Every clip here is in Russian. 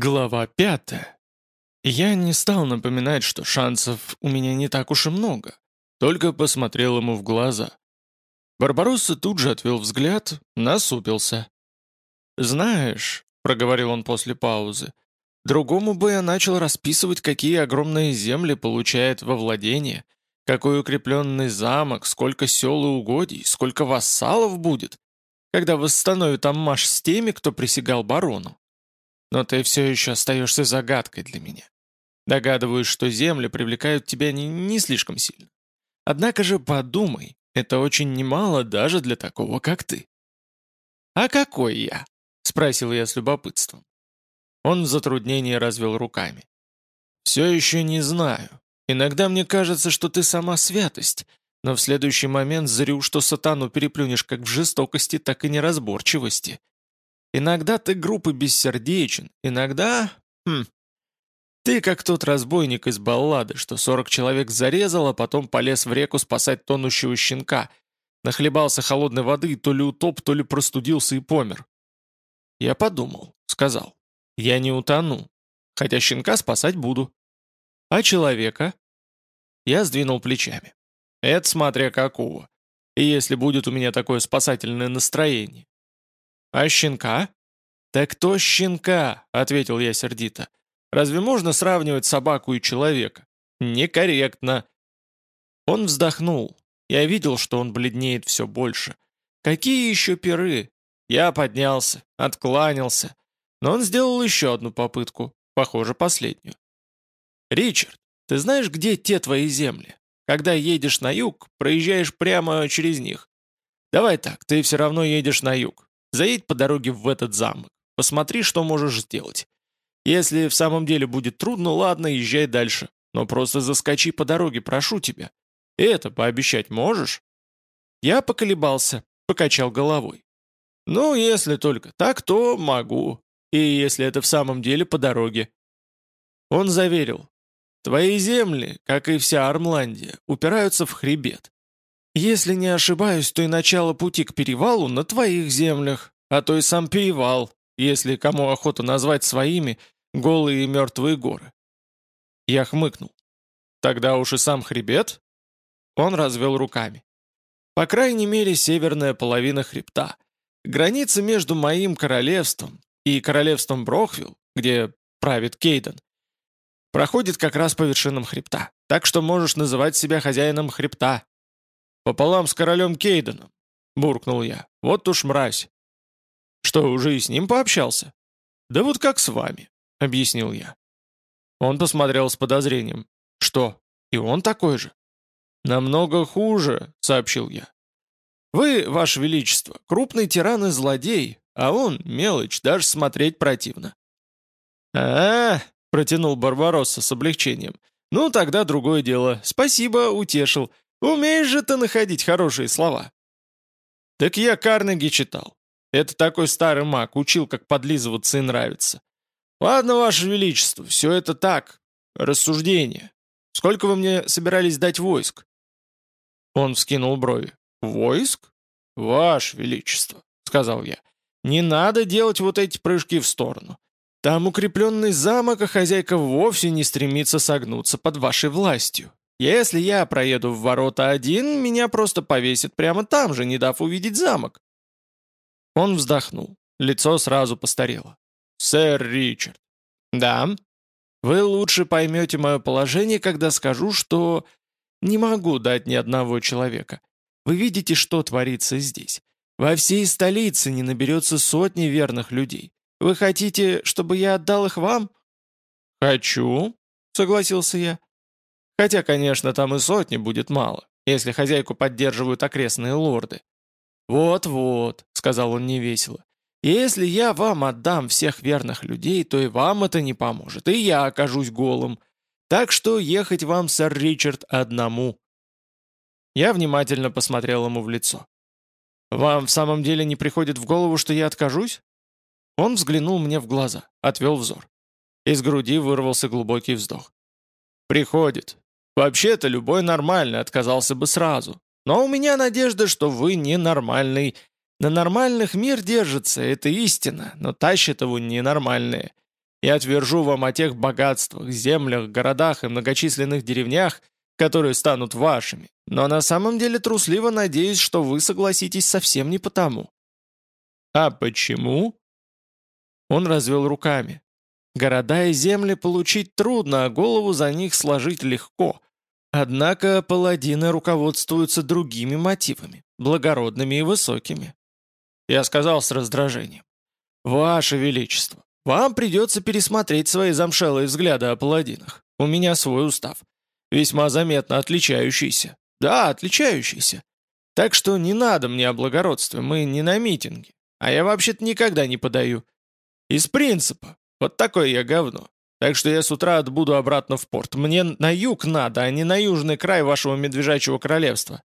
Глава пятая. Я не стал напоминать, что шансов у меня не так уж и много, только посмотрел ему в глаза. Барбаросса тут же отвел взгляд, насупился. «Знаешь», — проговорил он после паузы, «другому бы я начал расписывать, какие огромные земли получает во владение, какой укрепленный замок, сколько сел и угодий, сколько вассалов будет, когда восстановит аммаш с теми, кто присягал барону. Но ты все еще остаешься загадкой для меня. Догадываюсь, что земли привлекают тебя не, не слишком сильно. Однако же подумай, это очень немало даже для такого, как ты. «А какой я?» — спросил я с любопытством. Он в затруднении развел руками. «Все еще не знаю. Иногда мне кажется, что ты сама святость, но в следующий момент зрю, что сатану переплюнешь как в жестокости, так и неразборчивости. Иногда ты группы бессердечен, иногда... Хм, ты как тот разбойник из баллады, что 40 человек зарезал, а потом полез в реку спасать тонущего щенка. Нахлебался холодной воды то ли утоп, то ли простудился и помер. Я подумал, сказал. Я не утону, хотя щенка спасать буду. А человека? Я сдвинул плечами. Это смотря какого. И если будет у меня такое спасательное настроение. «А щенка?» «Так кто щенка?» — ответил я сердито. «Разве можно сравнивать собаку и человека?» «Некорректно». Он вздохнул. Я видел, что он бледнеет все больше. «Какие еще перы?» Я поднялся, откланялся. Но он сделал еще одну попытку, похоже, последнюю. «Ричард, ты знаешь, где те твои земли? Когда едешь на юг, проезжаешь прямо через них. Давай так, ты все равно едешь на юг. Заедь по дороге в этот замок. Посмотри, что можешь сделать. Если в самом деле будет трудно, ладно, езжай дальше. Но просто заскочи по дороге, прошу тебя. Это пообещать можешь?» Я поколебался, покачал головой. «Ну, если только так, то могу. И если это в самом деле по дороге». Он заверил. «Твои земли, как и вся Армландия, упираются в хребет. Если не ошибаюсь, то и начало пути к перевалу на твоих землях, а то и сам перевал, если кому охота назвать своими голые и мертвые горы. Я хмыкнул. Тогда уж и сам хребет? Он развел руками. По крайней мере, северная половина хребта. Граница между моим королевством и королевством Брохвилл, где правит Кейден, проходит как раз по вершинам хребта. Так что можешь называть себя хозяином хребта, «Пополам с королем Кейденом», — буркнул я. «Вот уж мразь». «Что, уже и с ним пообщался?» «Да вот как с вами», — объяснил я. Он посмотрел с подозрением. «Что, и он такой же?» «Намного хуже», — сообщил я. «Вы, Ваше Величество, крупный тиран и злодей, а он, мелочь, даже смотреть противно». «А-а-а», протянул Барбаросса с облегчением. «Ну, тогда другое дело. Спасибо, утешил. Умеешь же ты находить хорошие слова. Так я Карнеги читал. Это такой старый маг, учил, как подлизываться и нравится. Ладно, Ваше Величество, все это так, рассуждение. Сколько вы мне собирались дать войск? Он вскинул брови. Войск? Ваше Величество, сказал я. Не надо делать вот эти прыжки в сторону. Там укрепленный замок, а хозяйка вовсе не стремится согнуться под вашей властью. Если я проеду в ворота один, меня просто повесят прямо там же, не дав увидеть замок». Он вздохнул. Лицо сразу постарело. «Сэр Ричард». «Да?» «Вы лучше поймете мое положение, когда скажу, что не могу дать ни одного человека. Вы видите, что творится здесь. Во всей столице не наберется сотни верных людей. Вы хотите, чтобы я отдал их вам?» «Хочу», — согласился я. Хотя, конечно, там и сотни будет мало, если хозяйку поддерживают окрестные лорды. «Вот-вот», — сказал он невесело, — «если я вам отдам всех верных людей, то и вам это не поможет, и я окажусь голым. Так что ехать вам, сэр Ричард, одному». Я внимательно посмотрел ему в лицо. «Вам в самом деле не приходит в голову, что я откажусь?» Он взглянул мне в глаза, отвел взор. Из груди вырвался глубокий вздох. «Приходит. Вообще-то любой нормальный отказался бы сразу. Но у меня надежда, что вы ненормальный. На нормальных мир держится, это истина, но тащат его ненормальные. Я твержу вам о тех богатствах, землях, городах и многочисленных деревнях, которые станут вашими, но на самом деле трусливо надеюсь, что вы согласитесь совсем не потому». «А почему?» Он развел руками. «Города и земли получить трудно, а голову за них сложить легко. Однако паладины руководствуются другими мотивами, благородными и высокими». Я сказал с раздражением. «Ваше Величество, вам придется пересмотреть свои замшелые взгляды о паладинах. У меня свой устав. Весьма заметно отличающийся. Да, отличающийся. Так что не надо мне о благородстве, мы не на митинге. А я вообще-то никогда не подаю. Из принципа. Вот такое я говно. Так что я с утра отбуду обратно в порт. Мне на юг надо, а не на южный край вашего медвежачьего королевства».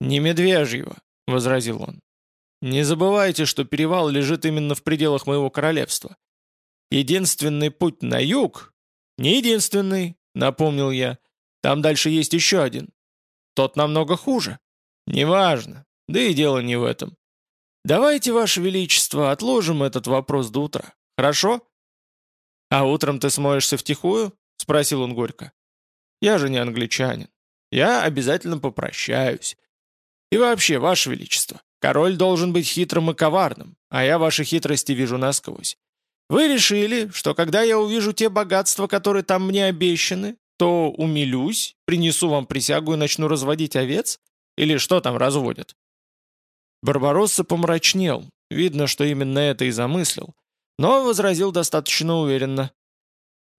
«Не медвежьего», — возразил он. «Не забывайте, что перевал лежит именно в пределах моего королевства. Единственный путь на юг...» «Не единственный», — напомнил я. «Там дальше есть еще один. Тот намного хуже». «Неважно. Да и дело не в этом. Давайте, Ваше Величество, отложим этот вопрос до утра. Хорошо?» «А утром ты смоешься втихую?» — спросил он горько. «Я же не англичанин. Я обязательно попрощаюсь. И вообще, Ваше Величество, король должен быть хитрым и коварным, а я ваши хитрости вижу насквозь. Вы решили, что когда я увижу те богатства, которые там мне обещаны, то умилюсь, принесу вам присягу и начну разводить овец? Или что там разводят?» Барбаросса помрачнел, видно, что именно это и замыслил, но возразил достаточно уверенно.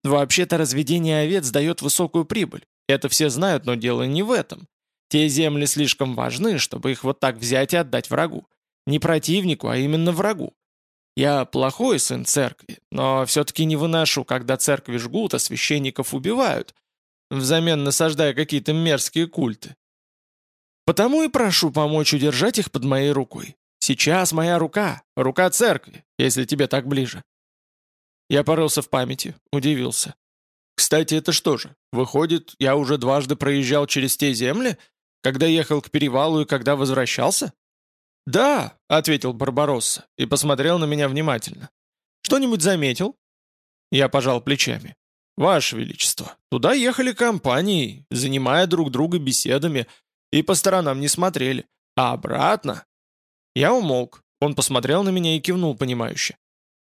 «Вообще-то разведение овец дает высокую прибыль. Это все знают, но дело не в этом. Те земли слишком важны, чтобы их вот так взять и отдать врагу. Не противнику, а именно врагу. Я плохой сын церкви, но все-таки не выношу, когда церкви жгут, а священников убивают, взамен насаждая какие-то мерзкие культы. Потому и прошу помочь удержать их под моей рукой. Сейчас моя рука, рука церкви, если тебе так ближе». Я порылся в памяти, удивился. «Кстати, это что же, выходит, я уже дважды проезжал через те земли, когда ехал к перевалу и когда возвращался?» «Да», — ответил Барбаросса и посмотрел на меня внимательно. «Что-нибудь заметил?» Я пожал плечами. «Ваше Величество, туда ехали компанией, занимая друг друга беседами, и по сторонам не смотрели. А обратно? Я умолк. Он посмотрел на меня и кивнул понимающе.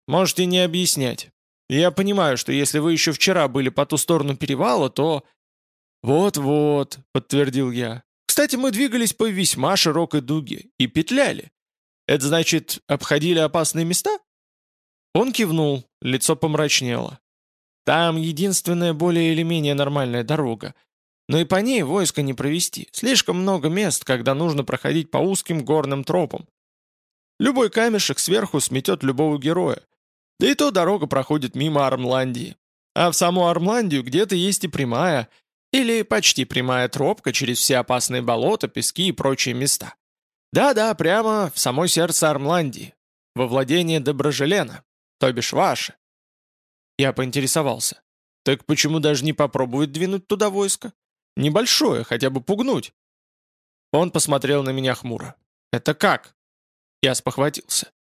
Можете не объяснять. Я понимаю, что если вы еще вчера были по ту сторону перевала, то... Вот-вот, подтвердил я. Кстати, мы двигались по весьма широкой дуге и петляли. Это значит, обходили опасные места? Он кивнул, лицо помрачнело. Там единственная более или менее нормальная дорога, но и по ней войско не провести. Слишком много мест, когда нужно проходить по узким горным тропам. Любой камешек сверху сметет любого героя. Да и то дорога проходит мимо Армландии. А в саму Армландию где-то есть и прямая, или почти прямая тропка через все опасные болота, пески и прочие места. Да-да, прямо в самой сердце Армландии, во владение Доброжелена, то бишь ваше. Я поинтересовался. Так почему даже не попробовать двинуть туда войско? Небольшое, хотя бы пугнуть. Он посмотрел на меня хмуро. «Это как?» Я спохватился.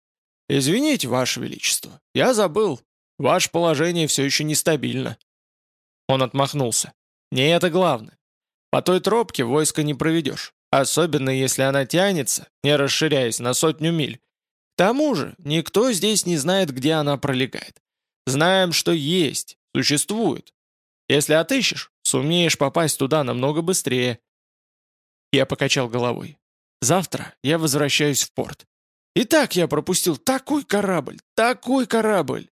«Извините, Ваше Величество, я забыл. Ваше положение все еще нестабильно». Он отмахнулся. «Не это главное. По той тропке войска не проведешь, особенно если она тянется, не расширяясь на сотню миль. К тому же, никто здесь не знает, где она пролегает. Знаем, что есть, существует. Если отыщешь, Сумеешь попасть туда намного быстрее». Я покачал головой. «Завтра я возвращаюсь в порт. И так я пропустил такой корабль, такой корабль!»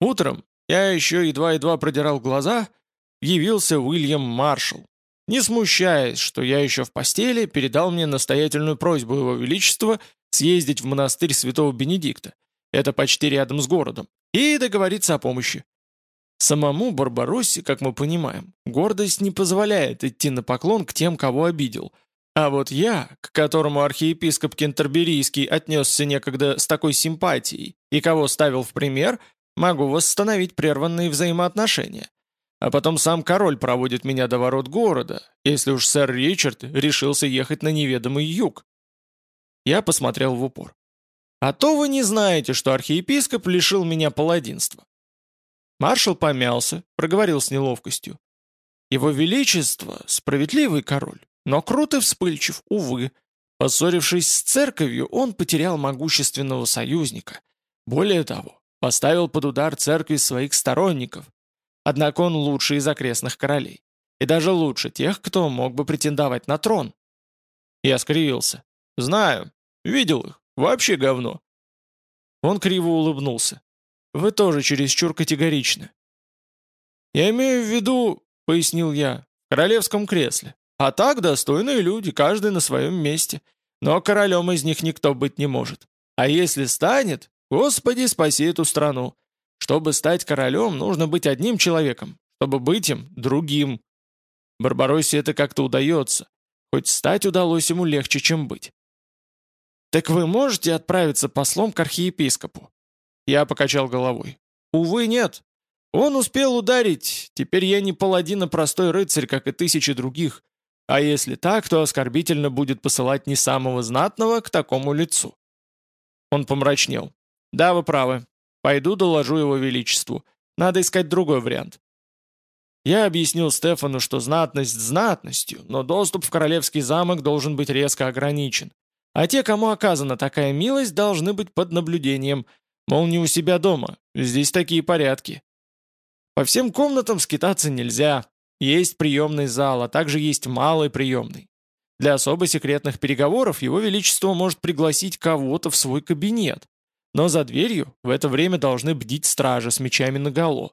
Утром я еще едва-едва продирал глаза, явился Уильям Маршалл. Не смущаясь, что я еще в постели, передал мне настоятельную просьбу Его Величества съездить в монастырь святого Бенедикта, это почти рядом с городом, и договориться о помощи. Самому Барбароссе, как мы понимаем, гордость не позволяет идти на поклон к тем, кого обидел. А вот я, к которому архиепископ Кентерберийский отнесся некогда с такой симпатией и кого ставил в пример, могу восстановить прерванные взаимоотношения. А потом сам король проводит меня до ворот города, если уж сэр Ричард решился ехать на неведомый юг. Я посмотрел в упор. А то вы не знаете, что архиепископ лишил меня паладинства. Маршал помялся, проговорил с неловкостью. Его Величество — справедливый король, но крут и вспыльчив, увы. Поссорившись с церковью, он потерял могущественного союзника. Более того, поставил под удар церкви своих сторонников. Однако он лучший из окрестных королей. И даже лучше тех, кто мог бы претендовать на трон. Я скривился. «Знаю. Видел их. Вообще говно». Он криво улыбнулся. «Вы тоже чересчур категоричны». «Я имею в виду, — пояснил я, — в королевском кресле. А так достойные люди, каждый на своем месте. Но королем из них никто быть не может. А если станет, Господи, спаси эту страну. Чтобы стать королем, нужно быть одним человеком, чтобы быть им другим. Барбароссе это как-то удается. Хоть стать удалось ему легче, чем быть. «Так вы можете отправиться послом к архиепископу?» Я покачал головой. «Увы, нет. Он успел ударить. Теперь я не паладин, а простой рыцарь, как и тысячи других. А если так, то оскорбительно будет посылать не самого знатного к такому лицу». Он помрачнел. «Да, вы правы. Пойду доложу его величеству. Надо искать другой вариант». Я объяснил Стефану, что знатность знатностью, но доступ в королевский замок должен быть резко ограничен. А те, кому оказана такая милость, должны быть под наблюдением, мол, не у себя дома, здесь такие порядки. По всем комнатам скитаться нельзя, есть приемный зал, а также есть малый приемный. Для особо секретных переговоров его величество может пригласить кого-то в свой кабинет, но за дверью в это время должны бдить стражи с мечами наголо.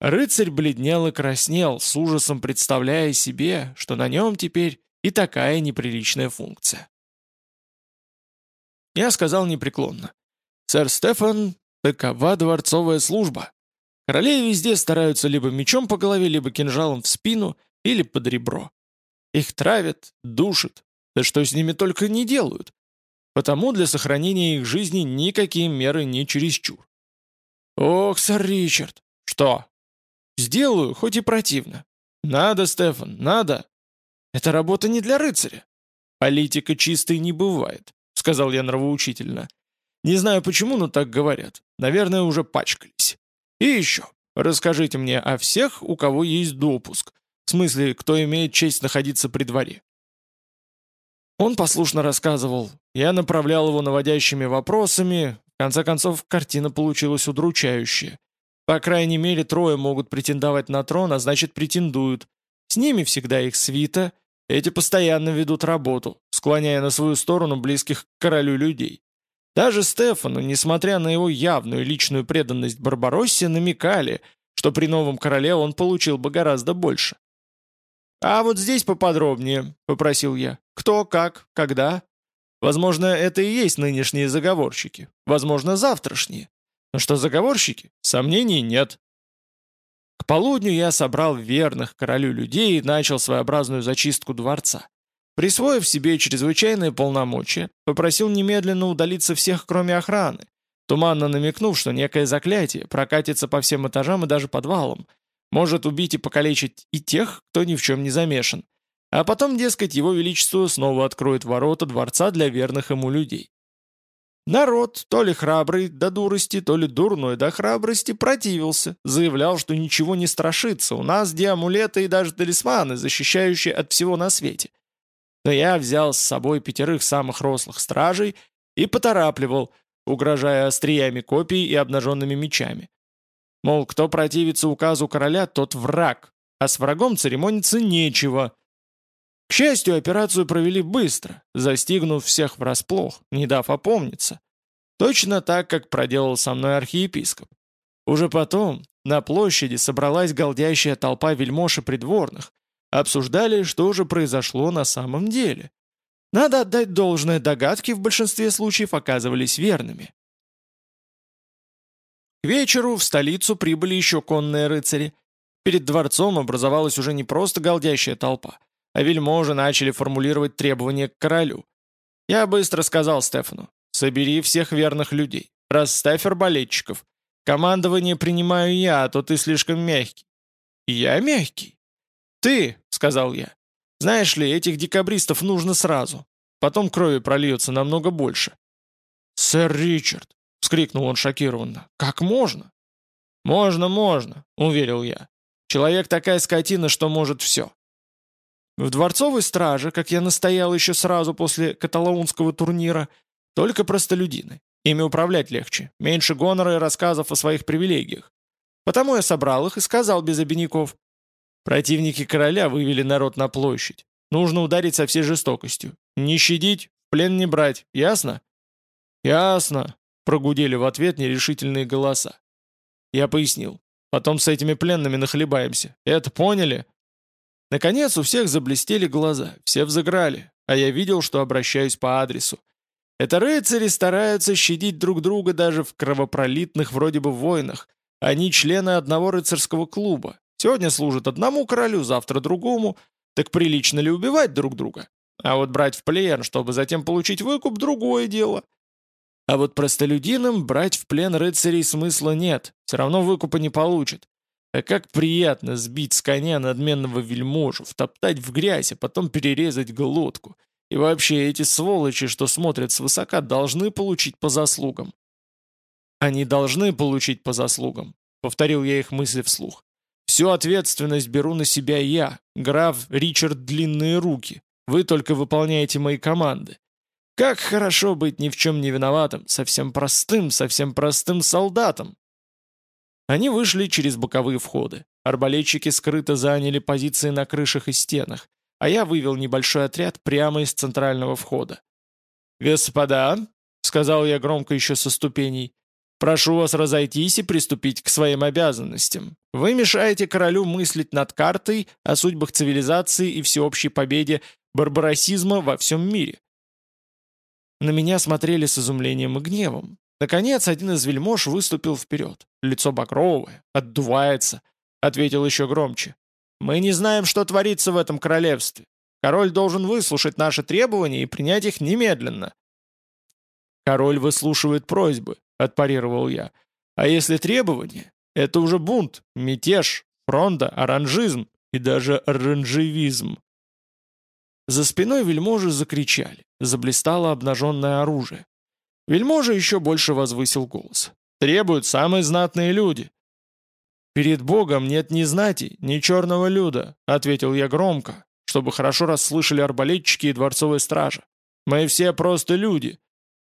Рыцарь бледнел и краснел, с ужасом представляя себе, что на нем теперь и такая неприличная функция. Я сказал непреклонно. «Сэр Стефан, такова дворцовая служба. Королей везде стараются либо мечом по голове, либо кинжалом в спину или под ребро. Их травят, душат, да что с ними только не делают. Потому для сохранения их жизни никакие меры не чересчур. Ох, сэр Ричард. Что? Сделаю, хоть и противно. Надо, Стефан, надо. Это работа не для рыцаря. Политика чистой не бывает, сказал я нравоучительно. Не знаю почему, но так говорят. Наверное, уже пачкались. И еще, расскажите мне о всех, у кого есть допуск. В смысле, кто имеет честь находиться при дворе. Он послушно рассказывал. Я направлял его наводящими вопросами. В конце концов, картина получилась удручающая. По крайней мере, трое могут претендовать на трон, а значит претендуют. С ними всегда их свита. Эти постоянно ведут работу, склоняя на свою сторону близких к королю людей. Даже Стефану, несмотря на его явную личную преданность Барбароссе, намекали, что при новом короле он получил бы гораздо больше. «А вот здесь поподробнее», — попросил я. «Кто, как, когда?» Возможно, это и есть нынешние заговорщики. Возможно, завтрашние. Но что заговорщики? Сомнений нет. К полудню я собрал верных королю людей и начал своеобразную зачистку дворца. Присвоив себе чрезвычайные полномочия, попросил немедленно удалиться всех, кроме охраны, туманно намекнув, что некое заклятие прокатится по всем этажам и даже подвалам, может убить и покалечить и тех, кто ни в чем не замешан. А потом, дескать, его величество снова откроет ворота дворца для верных ему людей. Народ, то ли храбрый до дурости, то ли дурной до храбрости, противился, заявлял, что ничего не страшится, у нас где амулеты и даже талисманы, защищающие от всего на свете. Но я взял с собой пятерых самых рослых стражей и поторапливал, угрожая остриями копий и обнаженными мечами. Мол, кто противится указу короля, тот враг, а с врагом церемониться нечего. К счастью, операцию провели быстро, застигнув всех врасплох, не дав опомниться. Точно так, как проделал со мной архиепископ. Уже потом на площади собралась голдящая толпа вельмож и придворных, обсуждали, что же произошло на самом деле. Надо отдать должное, догадки в большинстве случаев оказывались верными. К вечеру в столицу прибыли еще конные рыцари. Перед дворцом образовалась уже не просто голдящая толпа, а вельможи начали формулировать требования к королю. Я быстро сказал Стефану, собери всех верных людей, расставь арбалетчиков. Командование принимаю я, а то ты слишком мягкий. Я мягкий? Ты, сказал я. Знаешь ли, этих декабристов нужно сразу. Потом крови прольется намного больше. «Сэр Ричард, — вскрикнул он шокированно. «Как можно?» «Можно, можно», — уверил я. «Человек такая скотина, что может все». В дворцовой страже, как я настоял еще сразу после каталаунского турнира, только простолюдины. Ими управлять легче, меньше гонора и рассказов о своих привилегиях. Потому я собрал их и сказал без обиняков. Противники короля вывели народ на площадь. Нужно ударить со всей жестокостью. Не щадить, плен не брать, ясно? Ясно, прогудели в ответ нерешительные голоса. Я пояснил. Потом с этими пленными нахлебаемся. Это поняли? Наконец у всех заблестели глаза, все взыграли, а я видел, что обращаюсь по адресу. Это рыцари стараются щадить друг друга даже в кровопролитных вроде бы войнах. Они члены одного рыцарского клуба. Сегодня служат одному королю, завтра другому. Так прилично ли убивать друг друга? А вот брать в плен, чтобы затем получить выкуп, другое дело. А вот простолюдинам брать в плен рыцарей смысла нет, все равно выкупа не получат. А как приятно сбить с коня надменного вельможу, втоптать в грязь, а потом перерезать глотку. И вообще эти сволочи, что смотрят свысока, должны получить по заслугам. Они должны получить по заслугам, повторил я их мысли вслух. Всю ответственность беру на себя я, граф Ричард Длинные Руки. Вы только выполняете мои команды. Как хорошо быть ни в чем не виноватым, совсем простым, совсем простым солдатом. Они вышли через боковые входы. Арбалетчики скрыто заняли позиции на крышах и стенах, а я вывел небольшой отряд прямо из центрального входа. «Господа», — сказал я громко еще со ступеней, — «прошу вас разойтись и приступить к своим обязанностям. Вы мешаете королю мыслить над картой о судьбах цивилизации и всеобщей победе барбаросизма во всем мире». На меня смотрели с изумлением и гневом, Наконец, один из вельмож выступил вперед. Лицо багровое, отдувается. Ответил еще громче. «Мы не знаем, что творится в этом королевстве. Король должен выслушать наши требования и принять их немедленно». «Король выслушивает просьбы», — отпарировал я. «А если требования? Это уже бунт, мятеж, фронта, оранжизм и даже оранжевизм». За спиной вельможи закричали, заблистало обнаженное оружие. Вельможа еще больше возвысил голос. «Требуют самые знатные люди». «Перед Богом нет ни знати, ни черного люда», — ответил я громко, чтобы хорошо расслышали арбалетчики и дворцовые стражи. «Мы все просто люди.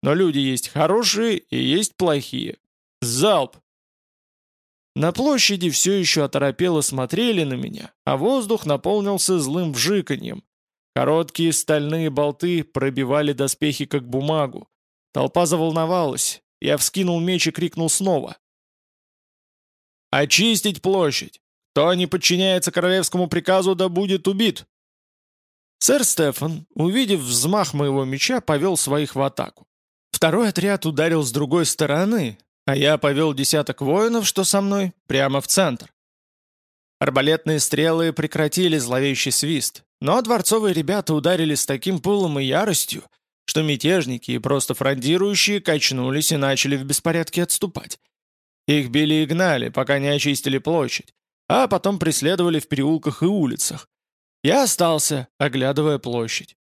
Но люди есть хорошие и есть плохие. Залп!» На площади все еще оторопело смотрели на меня, а воздух наполнился злым вжиканьем. Короткие стальные болты пробивали доспехи как бумагу. Толпа заволновалась. Я вскинул меч и крикнул снова. «Очистить площадь! Кто не подчиняется королевскому приказу, да будет убит!» Сэр Стефан, увидев взмах моего меча, повел своих в атаку. Второй отряд ударил с другой стороны, а я повел десяток воинов, что со мной, прямо в центр. Арбалетные стрелы прекратили зловещий свист, но дворцовые ребята ударили с таким пылом и яростью, что мятежники и просто фрондирующие качнулись и начали в беспорядке отступать. Их били и гнали, пока не очистили площадь, а потом преследовали в переулках и улицах. Я остался, оглядывая площадь.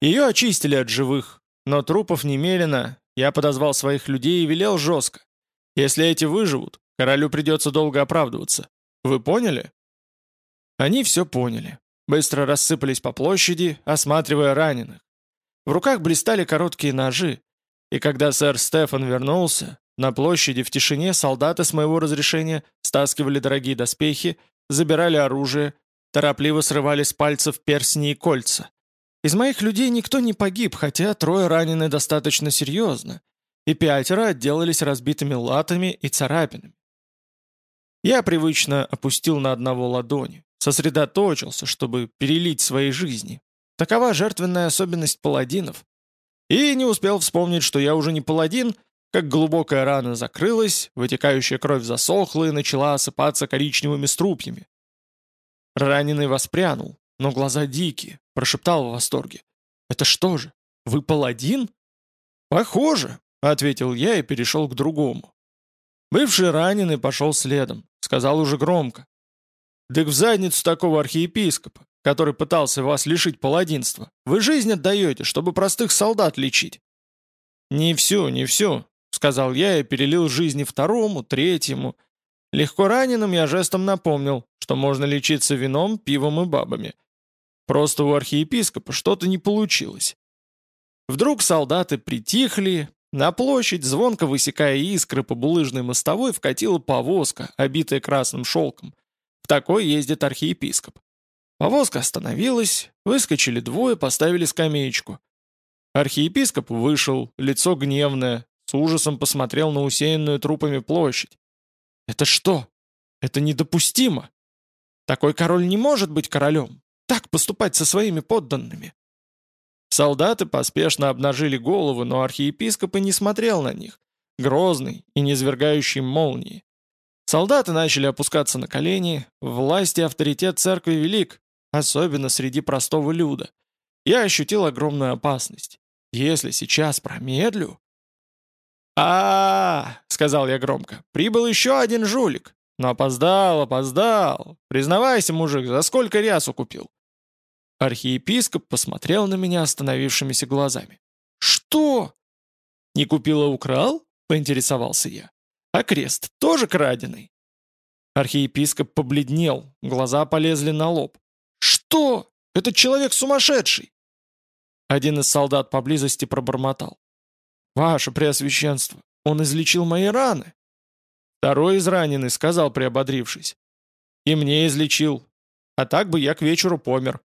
Ее очистили от живых, но трупов немерено, я подозвал своих людей и велел жестко. Если эти выживут, королю придется долго оправдываться. Вы поняли? Они все поняли. Быстро рассыпались по площади, осматривая раненых. В руках блистали короткие ножи, и когда сэр Стефан вернулся, на площади в тишине солдаты с моего разрешения стаскивали дорогие доспехи, забирали оружие, торопливо срывали с пальцев персни и кольца. Из моих людей никто не погиб, хотя трое ранены достаточно серьезно, и пятеро отделались разбитыми латами и царапинами. Я привычно опустил на одного ладони, сосредоточился, чтобы перелить свои жизни, Такова жертвенная особенность паладинов. И не успел вспомнить, что я уже не паладин, как глубокая рана закрылась, вытекающая кровь засохла и начала осыпаться коричневыми струпьями. Раненый воспрянул, но глаза дикие, прошептал в восторге. «Это что же, вы паладин?» «Похоже», — ответил я и перешел к другому. Бывший раненый пошел следом, сказал уже громко. «Так в задницу такого архиепископа который пытался вас лишить паладинства. Вы жизнь отдаете, чтобы простых солдат лечить». «Не всю, не всю», — сказал я и перелил жизни второму, третьему. Легко раненым я жестом напомнил, что можно лечиться вином, пивом и бабами. Просто у архиепископа что-то не получилось. Вдруг солдаты притихли, на площадь, звонко высекая искры по булыжной мостовой, вкатила повозка, обитая красным шелком. В такой ездит архиепископ. Повозка остановилась, выскочили двое, поставили скамеечку. Архиепископ вышел, лицо гневное, с ужасом посмотрел на усеянную трупами площадь. «Это что? Это недопустимо! Такой король не может быть королем! Так поступать со своими подданными!» Солдаты поспешно обнажили головы, но архиепископ и не смотрел на них, грозный и низвергающий молнии. Солдаты начали опускаться на колени, власть и авторитет церкви велик, особенно среди простого люда. Я ощутил огромную опасность. Если сейчас промедлю... а, -а, -а сказал я громко, — «прибыл еще один жулик. Но опоздал, опоздал. Признавайся, мужик, за сколько рясу купил?» Архиепископ посмотрел на меня остановившимися глазами. «Что?» «Не купила, украл?» — поинтересовался я. «А крест тоже краденый?» Архиепископ побледнел, глаза полезли на лоб. «Что? Этот человек сумасшедший!» Один из солдат поблизости пробормотал. «Ваше Преосвященство, он излечил мои раны!» Второй из раненый сказал, приободрившись. «И мне излечил. А так бы я к вечеру помер.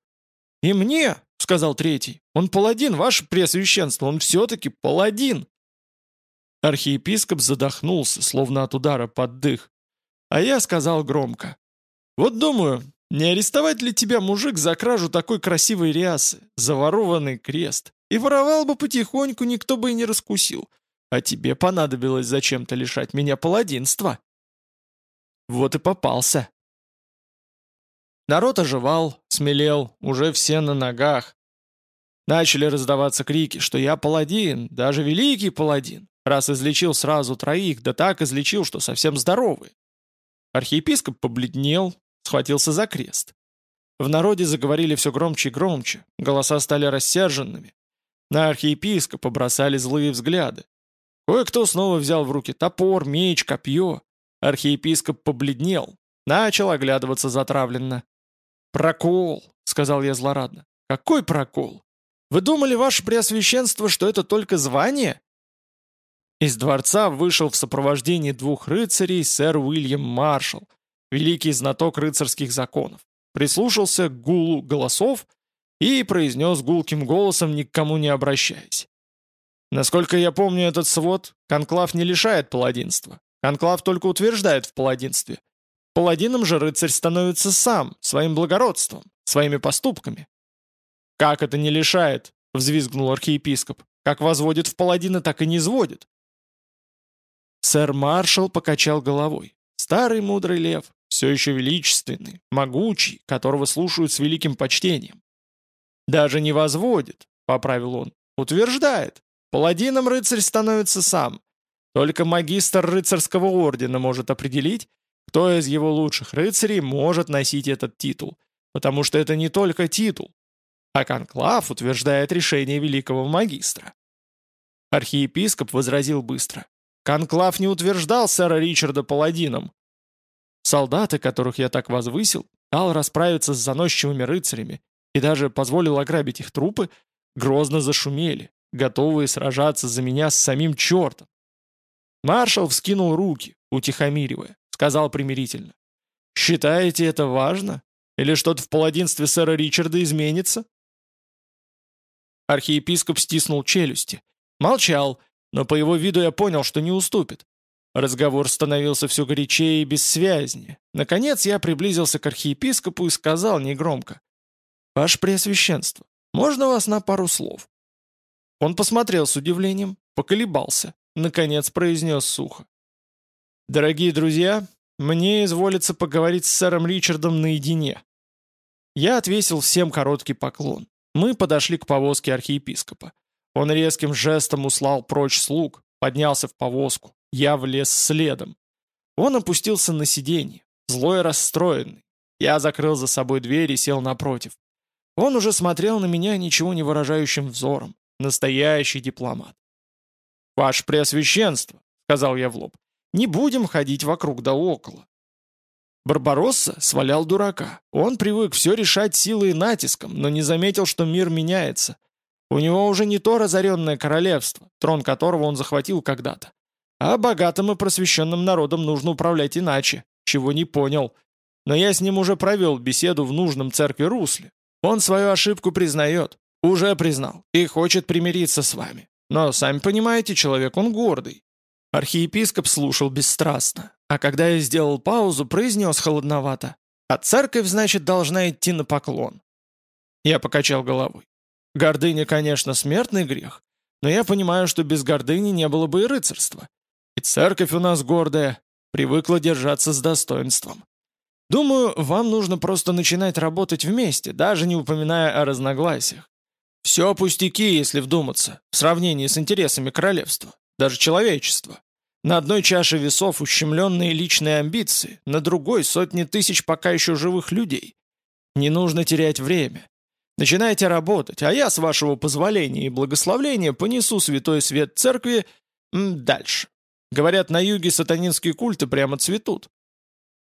«И мне!» — сказал третий. «Он паладин, ваше Преосвященство, он все-таки паладин!» Архиепископ задохнулся, словно от удара под дых. А я сказал громко. «Вот думаю, не арестовать ли тебя, мужик, за кражу такой красивой рясы, заворованный крест? И воровал бы потихоньку, никто бы и не раскусил. А тебе понадобилось зачем-то лишать меня паладинства». Вот и попался. Народ оживал, смелел, уже все на ногах. Начали раздаваться крики, что я паладин, даже великий паладин, раз излечил сразу троих, да так излечил, что совсем здоровый. Архиепископ побледнел, схватился за крест. В народе заговорили все громче и громче, голоса стали рассерженными. На архиепископа бросали злые взгляды. Кое-кто снова взял в руки топор, меч, копье. Архиепископ побледнел, начал оглядываться затравленно. «Прокол», — сказал я злорадно. «Какой прокол? Вы думали, ваше преосвященство, что это только звание?» Из дворца вышел в сопровождении двух рыцарей сэр Уильям Маршалл, великий знаток рыцарских законов, прислушался к гулу голосов и произнес гулким голосом, ни к кому не обращаясь. Насколько я помню этот свод, конклав не лишает паладинства. Конклав только утверждает в паладинстве. Паладином же рыцарь становится сам, своим благородством, своими поступками. «Как это не лишает?» — взвизгнул архиепископ. «Как возводит в паладина, так и не изводит». Сэр Маршал покачал головой. Старый мудрый лев, все еще величественный, могучий, которого слушают с великим почтением. «Даже не возводит», — поправил он, — «утверждает. Паладином рыцарь становится сам. Только магистр рыцарского ордена может определить, кто из его лучших рыцарей может носить этот титул, потому что это не только титул, а конклав утверждает решение великого магистра. Архиепископ возразил быстро. Конклав не утверждал сэра Ричарда паладином. Солдаты, которых я так возвысил, дал расправиться с заносчивыми рыцарями и даже позволил ограбить их трупы, грозно зашумели, готовые сражаться за меня с самим чертом. Маршал вскинул руки, утихомиривая. Сказал примирительно. «Считаете это важно? Или что-то в паладинстве сэра Ричарда изменится?» Архиепископ стиснул челюсти. Молчал, но по его виду я понял, что не уступит. Разговор становился все горячее и бессвязнее. Наконец я приблизился к архиепископу и сказал негромко. «Ваше Преосвященство, можно вас на пару слов?» Он посмотрел с удивлением, поколебался, наконец произнес сухо. «Дорогие друзья, мне изволится поговорить с сэром Ричардом наедине». Я отвесил всем короткий поклон. Мы подошли к повозке архиепископа. Он резким жестом услал прочь слуг, поднялся в повозку. Я влез следом. Он опустился на сиденье, злой и расстроенный. Я закрыл за собой дверь и сел напротив. Он уже смотрел на меня ничего не выражающим взором. Настоящий дипломат. «Ваше Преосвященство», — сказал я в лоб, не будем ходить вокруг да около. Барбаросса свалял дурака. Он привык все решать силой и натиском, но не заметил, что мир меняется. У него уже не то разоренное королевство, трон которого он захватил когда-то. А богатым и просвещенным народом нужно управлять иначе, чего не понял. Но я с ним уже провел беседу в нужном церкви русле. Он свою ошибку признает, уже признал, и хочет примириться с вами. Но, сами понимаете, человек он гордый. Архиепископ слушал бесстрастно, а когда я сделал паузу, произнес холодновато. «А церковь, значит, должна идти на поклон». Я покачал головой. Гордыня, конечно, смертный грех, но я понимаю, что без гордыни не было бы и рыцарства. И церковь у нас гордая, привыкла держаться с достоинством. Думаю, вам нужно просто начинать работать вместе, даже не упоминая о разногласиях. Все пустяки, если вдуматься, в сравнении с интересами королевства, даже человечества. На одной чаше весов ущемленные личные амбиции, на другой сотни тысяч пока еще живых людей. Не нужно терять время. Начинайте работать, а я, с вашего позволения и благословления, понесу святой свет церкви дальше. Говорят, на юге сатанинские культы прямо цветут.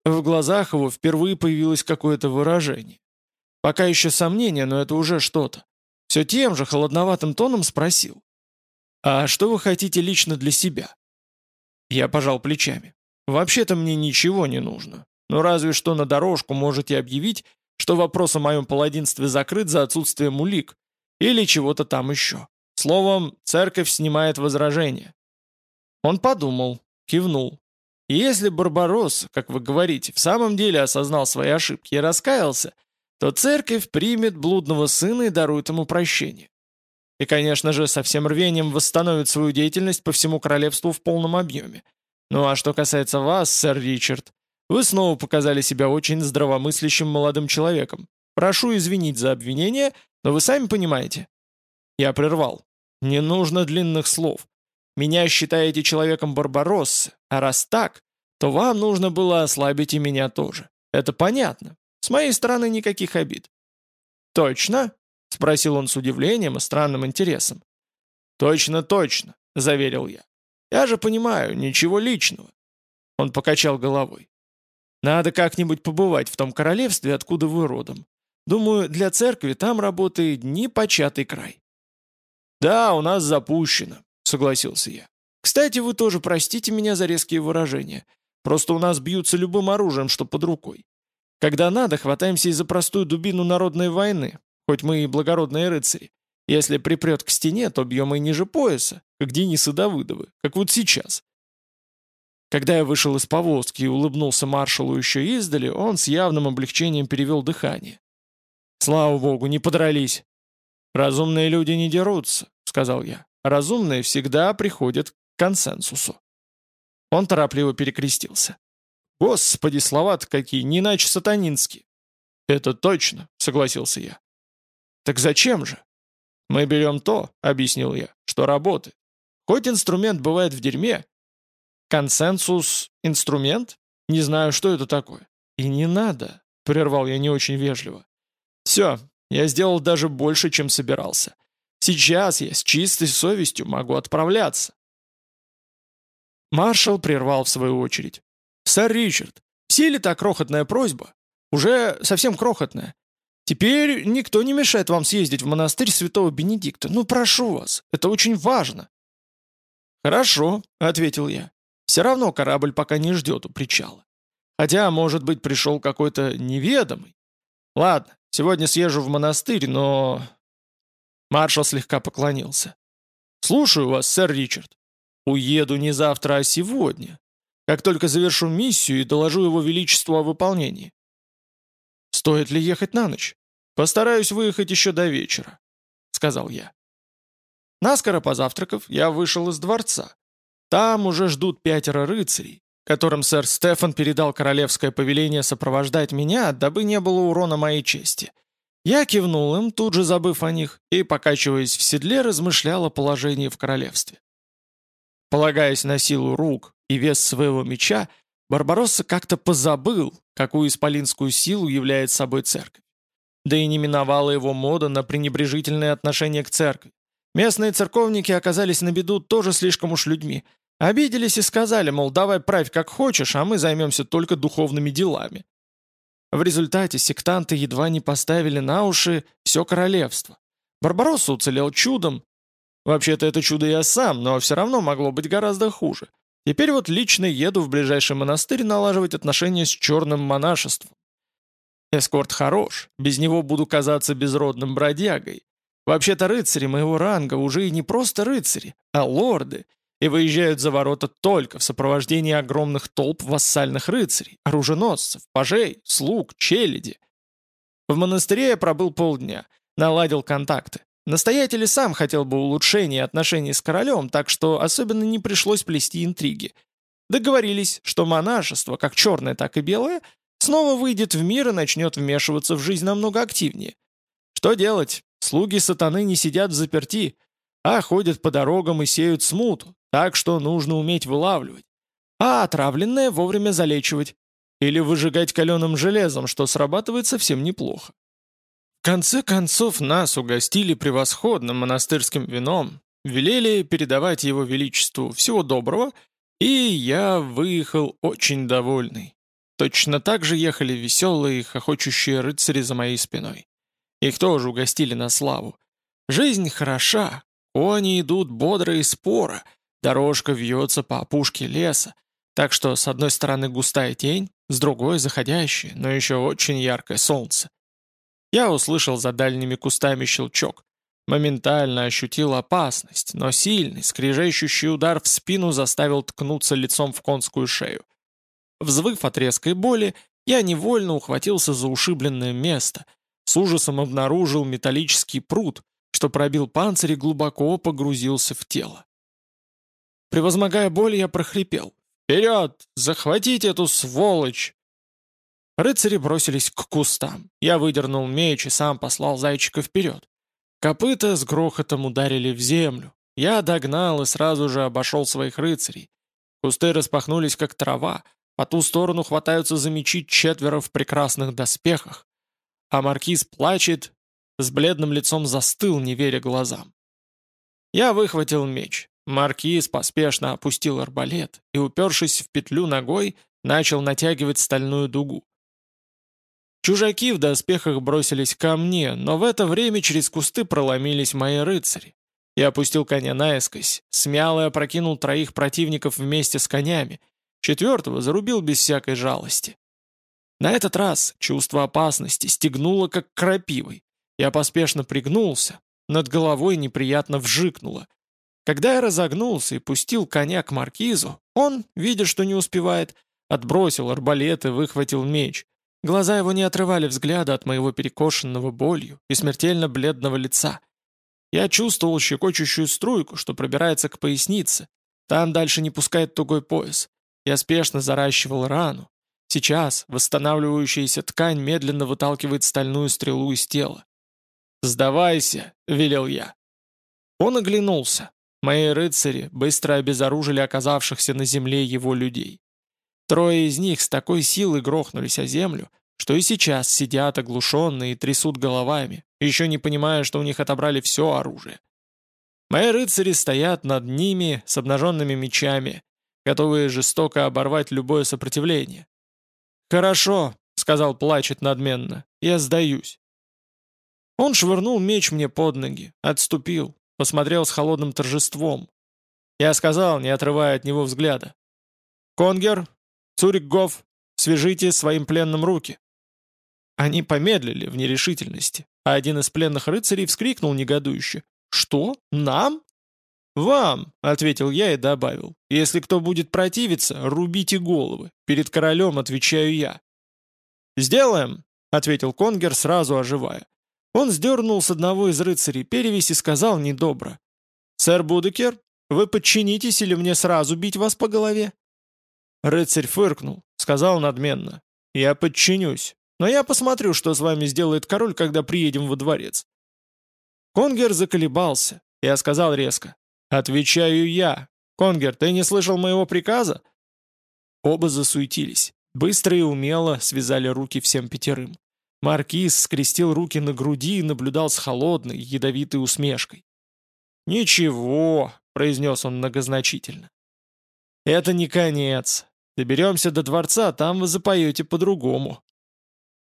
В глазах его впервые появилось какое-то выражение. Пока еще сомнение, но это уже что-то. Все тем же холодноватым тоном спросил. «А что вы хотите лично для себя?» Я пожал плечами. «Вообще-то мне ничего не нужно. Но разве что на дорожку можете объявить, что вопрос о моем паладинстве закрыт за отсутствием улик. Или чего-то там еще. Словом, церковь снимает возражение». Он подумал, кивнул. И если Барбарос, как вы говорите, в самом деле осознал свои ошибки и раскаялся, то церковь примет блудного сына и дарует ему прощение. И, конечно же, со всем рвением восстановит свою деятельность по всему королевству в полном объеме. Ну а что касается вас, сэр Ричард, вы снова показали себя очень здравомыслящим молодым человеком. Прошу извинить за обвинение, но вы сами понимаете. Я прервал. Не нужно длинных слов. Меня считаете человеком Барбароссы, а раз так, то вам нужно было ослабить и меня тоже. Это понятно. С моей стороны никаких обид. Точно? — спросил он с удивлением и странным интересом. «Точно, точно», — заверил я. «Я же понимаю, ничего личного». Он покачал головой. «Надо как-нибудь побывать в том королевстве, откуда вы родом. Думаю, для церкви там работает непочатый край». «Да, у нас запущено», — согласился я. «Кстати, вы тоже простите меня за резкие выражения. Просто у нас бьются любым оружием, что под рукой. Когда надо, хватаемся и за простую дубину народной войны, Хоть мы и благородные рыцари. Если припрет к стене, то бьем и ниже пояса, как Денисы Давыдовы, как вот сейчас. Когда я вышел из повозки и улыбнулся маршалу еще издали, он с явным облегчением перевел дыхание. «Слава богу, не подрались!» «Разумные люди не дерутся», — сказал я. «Разумные всегда приходят к консенсусу». Он торопливо перекрестился. «Господи, слова-то какие, не иначе сатанинские!» «Это точно», — согласился я. Так зачем же? Мы берем то, объяснил я, что работает. Хоть инструмент бывает в дерьме. Консенсус — инструмент? Не знаю, что это такое. И не надо, прервал я не очень вежливо. Все, я сделал даже больше, чем собирался. Сейчас я с чистой совестью могу отправляться. Маршал прервал в свою очередь. «Сэр Ричард, силе та крохотная просьба? Уже совсем крохотная. Теперь никто не мешает вам съездить в монастырь святого Бенедикта. Ну, прошу вас, это очень важно». «Хорошо», — ответил я. «Все равно корабль пока не ждет у причала. Хотя, может быть, пришел какой-то неведомый. Ладно, сегодня съезжу в монастырь, но...» Маршал слегка поклонился. «Слушаю вас, сэр Ричард. Уеду не завтра, а сегодня. Как только завершу миссию и доложу его величеству о выполнении. Стоит ли ехать на ночь? Постараюсь выехать еще до вечера», — сказал я. Наскоро позавтракав, я вышел из дворца. Там уже ждут пятеро рыцарей, которым сэр Стефан передал королевское повеление сопровождать меня, дабы не было урона моей чести. Я кивнул им, тут же забыв о них, и, покачиваясь в седле, размышлял о положении в королевстве. Полагаясь на силу рук и вес своего меча, Барбаросса как-то позабыл, какую исполинскую силу является собой церковь. Да и не миновала его мода на пренебрежительное отношение к церкви. Местные церковники оказались на беду тоже слишком уж людьми. Обиделись и сказали, мол, давай правь как хочешь, а мы займемся только духовными делами. В результате сектанты едва не поставили на уши все королевство. Барбаросса уцелел чудом. Вообще-то это чудо я сам, но все равно могло быть гораздо хуже. Теперь вот лично еду в ближайший монастырь налаживать отношения с черным монашеством. Эскорт хорош, без него буду казаться безродным бродягой. Вообще-то рыцари моего ранга уже и не просто рыцари, а лорды, и выезжают за ворота только в сопровождении огромных толп вассальных рыцарей, оруженосцев, пажей, слуг, челяди. В монастыре я пробыл полдня, наладил контакты. Настоятель сам хотел бы улучшения отношений с королем, так что особенно не пришлось плести интриги. Договорились, что монашество, как черное, так и белое, снова выйдет в мир и начнет вмешиваться в жизнь намного активнее. Что делать? Слуги сатаны не сидят в заперти, а ходят по дорогам и сеют смуту, так что нужно уметь вылавливать. А отравленное вовремя залечивать. Или выжигать каленым железом, что срабатывает совсем неплохо. Конце концов нас угостили превосходным монастырским вином, велели передавать его величеству всего доброго, и я выехал очень довольный. Точно так же ехали веселые, хохочущие рыцари за моей спиной. Их тоже угостили на славу. Жизнь хороша, кони идут бодро и споро, дорожка вьется по опушке леса, так что с одной стороны густая тень, с другой заходящее, но еще очень яркое солнце. Я услышал за дальними кустами щелчок. Моментально ощутил опасность, но сильный, скрежещущий удар в спину заставил ткнуться лицом в конскую шею. Взвыв от резкой боли, я невольно ухватился за ушибленное место, с ужасом обнаружил металлический пруд, что пробил панцирь и глубоко погрузился в тело. Превозмогая боль, я прохрипел. «Вперед! Захватите эту сволочь!» Рыцари бросились к кустам. Я выдернул меч и сам послал зайчика вперед. Копыта с грохотом ударили в землю. Я догнал и сразу же обошел своих рыцарей. Кусты распахнулись, как трава, по ту сторону хватаются за мечи четверо в прекрасных доспехах. А маркиз плачет, с бледным лицом застыл, не веря глазам. Я выхватил меч. Маркиз поспешно опустил арбалет и, упершись в петлю ногой, начал натягивать стальную дугу. Чужаки в доспехах бросились ко мне, но в это время через кусты проломились мои рыцари. Я опустил коня наискось, смял и опрокинул троих противников вместе с конями, Четвертого зарубил без всякой жалости. На этот раз чувство опасности стегнуло как крапивой. Я поспешно пригнулся, над головой неприятно вжикнуло. Когда я разогнулся и пустил коня к маркизу, он, видя, что не успевает, отбросил арбалет и выхватил меч. Глаза его не отрывали взгляда от моего перекошенного болью и смертельно бледного лица. Я чувствовал щекочущую струйку, что пробирается к пояснице. Там дальше не пускает тугой пояс. Я спешно заращивал рану. Сейчас восстанавливающаяся ткань медленно выталкивает стальную стрелу из тела. «Сдавайся!» — велел я. Он оглянулся. Мои рыцари быстро обезоружили оказавшихся на земле его людей. Трое из них с такой силой грохнулись о землю, что и сейчас сидят оглушенные и трясут головами, еще не понимая, что у них отобрали все оружие. Мои рыцари стоят над ними с обнаженными мечами, готовые жестоко оборвать любое сопротивление. «Хорошо», — сказал плачет надменно, — «я сдаюсь». Он швырнул меч мне под ноги, отступил, посмотрел с холодным торжеством. Я сказал, не отрывая от него взгляда. «Конгер, Цурикгоф, свяжите своим пленным руки». Они помедлили в нерешительности, а один из пленных рыцарей вскрикнул негодующе. «Что? Нам?» «Вам», — ответил я и добавил, — «если кто будет противиться, рубите головы. Перед королем отвечаю я». «Сделаем», — ответил Конгер, сразу оживая. Он сдернул с одного из рыцарей перевесь и сказал недобро. «Сэр Будекер, вы подчинитесь или мне сразу бить вас по голове?» Рыцарь фыркнул, сказал надменно. «Я подчинюсь, но я посмотрю, что с вами сделает король, когда приедем во дворец». Конгер заколебался. Я сказал резко. «Отвечаю я. Конгер, ты не слышал моего приказа?» Оба засуетились. Быстро и умело связали руки всем пятерым. Маркиз скрестил руки на груди и наблюдал с холодной, ядовитой усмешкой. «Ничего», — произнес он многозначительно. «Это не конец. Доберемся до дворца, там вы запоете по-другому».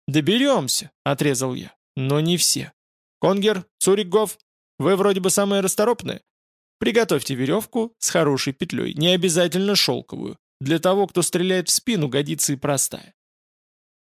«Доберемся», — отрезал я, — «но не все. Конгер, Цурикгов, вы вроде бы самые расторопные. Приготовьте веревку с хорошей петлей, не обязательно шелковую. Для того, кто стреляет в спину, годится и простая.